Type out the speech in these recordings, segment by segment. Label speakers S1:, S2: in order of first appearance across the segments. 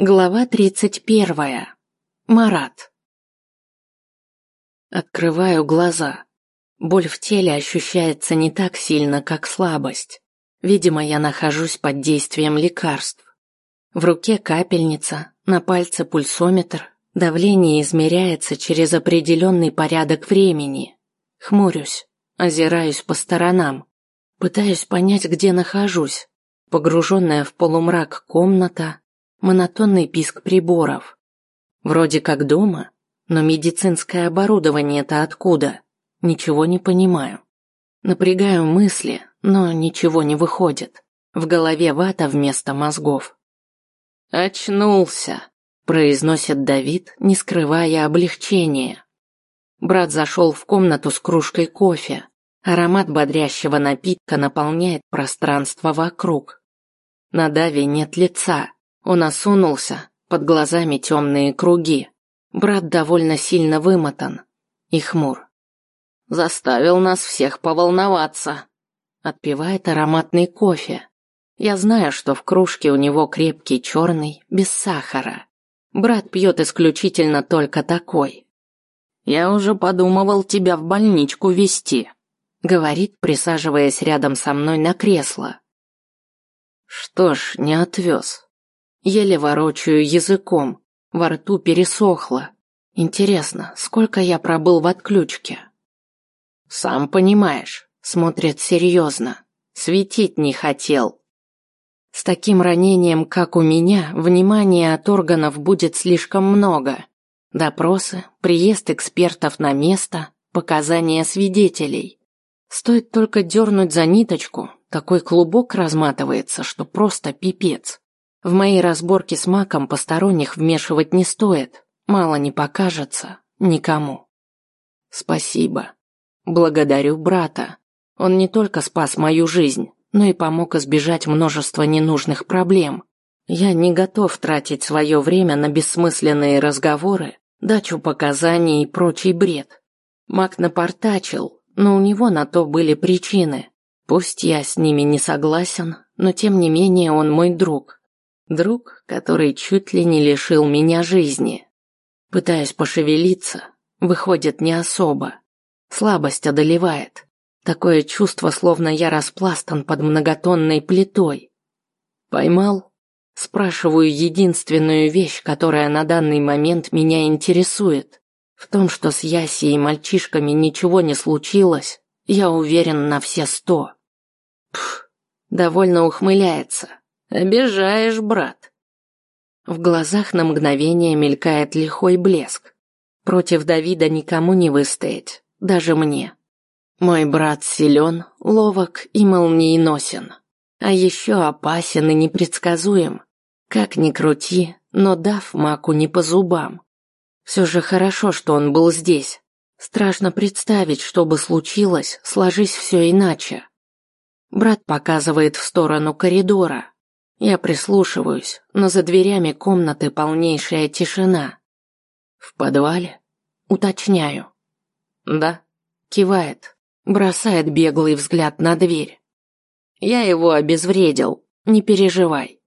S1: Глава тридцать первая. Марат. Открываю глаза. Боль в теле ощущается не так сильно, как слабость. Видимо, я нахожусь под действием лекарств. В руке капельница, на пальце пульсометр, давление измеряется через определенный порядок времени. Хмурюсь, озираюсь по сторонам, пытаюсь понять, где нахожусь. Погруженная в полумрак комната, монотонный писк приборов. Вроде как дома, но медицинское оборудование-то откуда? Ничего не понимаю. Напрягаю мысли, но ничего не выходит. В голове вата вместо мозгов. «Очнулся», – произносит Давид, не скрывая облегчения. Брат зашел в комнату с кружкой кофе. Аромат бодрящего напитка наполняет пространство вокруг. На Даве нет лица, он осунулся, под глазами темные круги. Брат довольно сильно вымотан и хмур. Заставил нас всех поволноваться. Отпивает ароматный кофе. Я знаю, что в кружке у него крепкий черный, без сахара. Брат пьет исключительно только такой. Я уже подумывал тебя в больничку вести, говорит, присаживаясь рядом со мной на кресло. Что ж, не отвез. Еле ворочаю языком, во рту пересохло. Интересно, сколько я пробыл в отключке? Сам понимаешь, смотрит серьезно. Светить не хотел. С таким ранением, как у меня, внимания от органов будет слишком много. Допросы, приезд экспертов на место, показания свидетелей. Стоит только дернуть за ниточку, такой клубок разматывается, что просто пипец. В моей разборке с маком посторонних вмешивать не стоит, мало не покажется никому. Спасибо. Благодарю брата. Он не только спас мою жизнь, но и помог избежать множества ненужных проблем. Я не готов тратить свое время на бессмысленные разговоры, дачу показаний и прочий бред. Мак напортачил, но у него на то были причины. Пусть я с ними не согласен, но тем не менее он мой друг. Друг, который чуть ли не лишил меня жизни. Пытаюсь пошевелиться, выходит не особо. Слабость одолевает. Такое чувство, словно я распластан под многотонной плитой. Поймал? Спрашиваю единственную вещь, которая на данный момент меня интересует. В том, что с Яси и мальчишками ничего не случилось, я уверен на все сто. Пф, довольно ухмыляется. Обижаешь, брат. В глазах на мгновение мелькает лихой блеск. Против Давида никому не выстоять, даже мне. Мой брат силен, ловок и молниеносен. А еще опасен и непредсказуем. Как ни крути, но дав маку не по зубам. Все же хорошо, что он был здесь. Страшно представить, что бы случилось, сложись все иначе. Брат показывает в сторону коридора, я прислушиваюсь, но за дверями комнаты полнейшая тишина. В подвале? Уточняю. Да. Кивает, бросает беглый взгляд на дверь. Я его обезвредил, не переживай.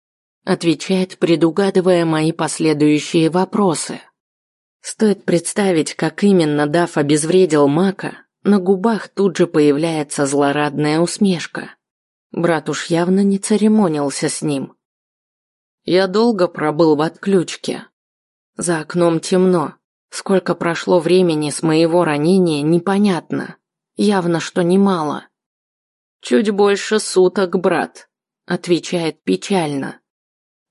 S1: Отвечает, предугадывая мои последующие вопросы. Стоит представить, как именно Дав обезвредил Мака, на губах тут же появляется злорадная усмешка. Брат уж явно не церемонился с ним. Я долго пробыл в отключке. За окном темно. Сколько прошло времени с моего ранения, непонятно. Явно, что немало. Чуть больше суток, брат, отвечает печально.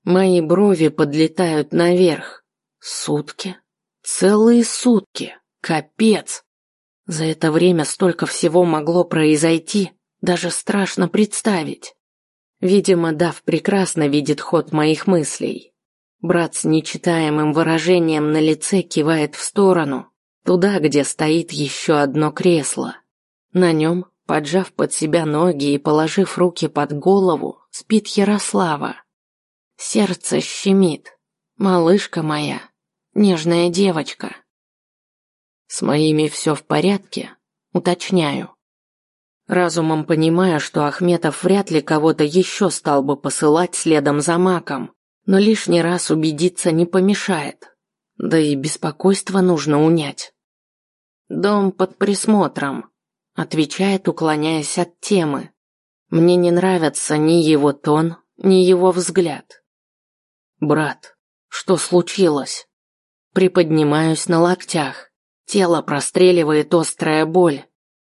S1: Мои брови подлетают наверх. Сутки? Целые сутки. Капец. За это время столько всего могло произойти. Даже страшно представить. Видимо, Дав прекрасно видит ход моих мыслей. Брат с нечитаемым выражением на лице кивает в сторону, туда, где стоит еще одно кресло. На нем, поджав под себя ноги и положив руки под голову, спит Ярослава. Сердце щемит. Малышка моя, нежная девочка. С моими все в порядке, уточняю. Разумом понимая, что Ахметов вряд ли кого-то еще стал бы посылать следом за маком, Но лишний раз убедиться не помешает. Да и беспокойство нужно унять. Дом под присмотром, отвечает, уклоняясь от темы. Мне не нравится ни его тон, ни его взгляд. Брат, что случилось? Приподнимаюсь на локтях. Тело простреливает острая боль.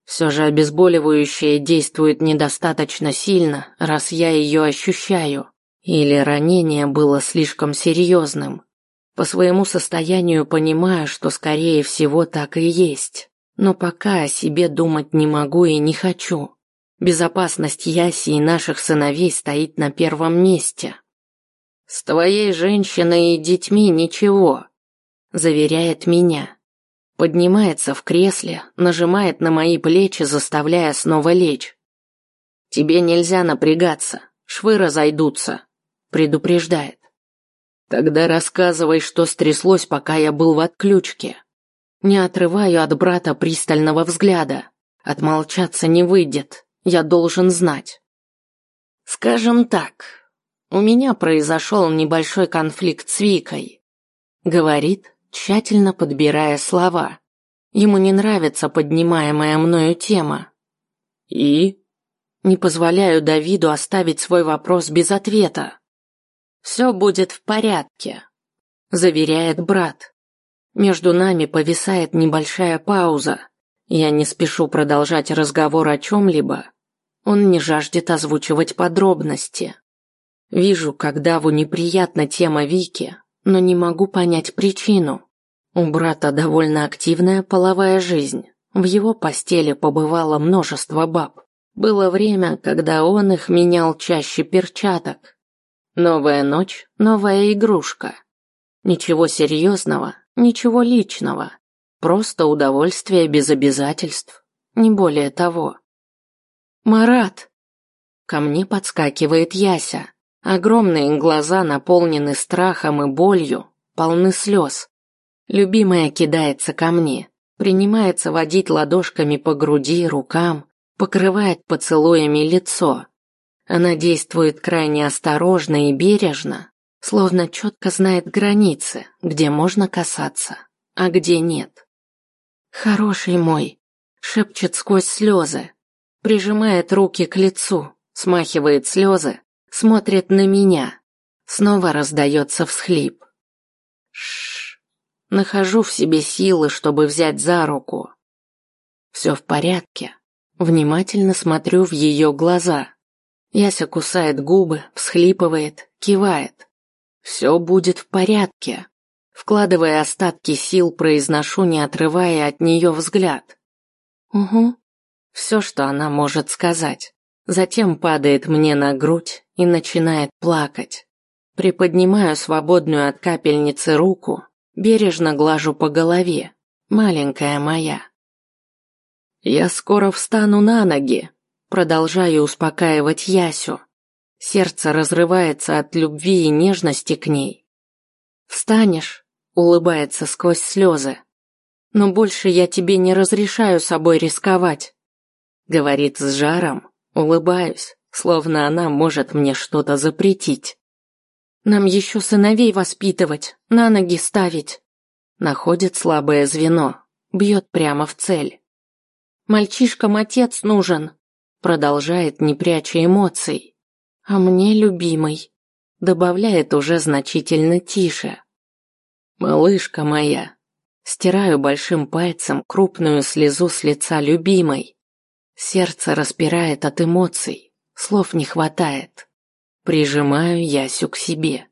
S1: Все же обезболивающее действует недостаточно сильно, раз я ее ощущаю. Или ранение было слишком серьезным. По своему состоянию понимаю, что скорее всего так и есть. Но пока о себе думать не могу и не хочу. Безопасность Яси и наших сыновей стоит на первом месте. С твоей женщиной и детьми ничего, заверяет меня. Поднимается в кресле, нажимает на мои плечи, заставляя снова лечь. Тебе нельзя напрягаться, швы разойдутся, предупреждает. Тогда рассказывай, что стряслось, пока я был в отключке. Не отрываю от брата пристального взгляда. Отмолчаться не выйдет. Я должен знать. Скажем так, у меня произошел небольшой конфликт с Викой. Говорит, тщательно подбирая слова. Ему не нравится поднимаемая мною тема. И? Не позволяю Давиду оставить свой вопрос без ответа. «Все будет в порядке», – заверяет брат. Между нами повисает небольшая пауза. Я не спешу продолжать разговор о чем-либо. Он не жаждет озвучивать подробности. Вижу, как Даву неприятна тема Вики, но не могу понять причину. У брата довольно активная половая жизнь. В его постели побывало множество баб. Было время, когда он их менял чаще перчаток. Новая ночь, новая игрушка. Ничего серьезного, ничего личного. Просто удовольствие без обязательств. Не более того. «Марат!» Ко мне подскакивает Яся. Огромные глаза наполнены страхом и болью, полны слез. Любимая кидается ко мне, принимается водить ладошками по груди, рукам, покрывает поцелуями лицо. Она действует крайне осторожно и бережно, словно четко знает границы, где можно касаться, а где нет. «Хороший мой», — шепчет сквозь слезы, прижимает руки к лицу, смахивает слезы, смотрит на меня. Снова раздается всхлип. Шш. Нахожу в себе силы, чтобы взять за руку. Все в порядке. Внимательно смотрю в ее глаза. Яся кусает губы, всхлипывает, кивает. Все будет в порядке. Вкладывая остатки сил, произношу, не отрывая от нее взгляд. Угу. Все, что она может сказать. Затем падает мне на грудь и начинает плакать. Приподнимаю свободную от капельницы руку, бережно глажу по голове. Маленькая моя. Я скоро встану на ноги, Продолжаю успокаивать Ясю. Сердце разрывается от любви и нежности к ней. «Встанешь?» – улыбается сквозь слезы. «Но больше я тебе не разрешаю собой рисковать», – говорит с жаром, улыбаюсь, словно она может мне что-то запретить. «Нам еще сыновей воспитывать, на ноги ставить», – находит слабое звено, бьет прямо в цель. «Мальчишкам отец нужен», Продолжает, не пряча эмоций. А мне любимый. Добавляет уже значительно тише. Малышка моя. Стираю большим пальцем крупную слезу с лица любимой. Сердце распирает от эмоций. Слов не хватает. Прижимаю Ясю к себе.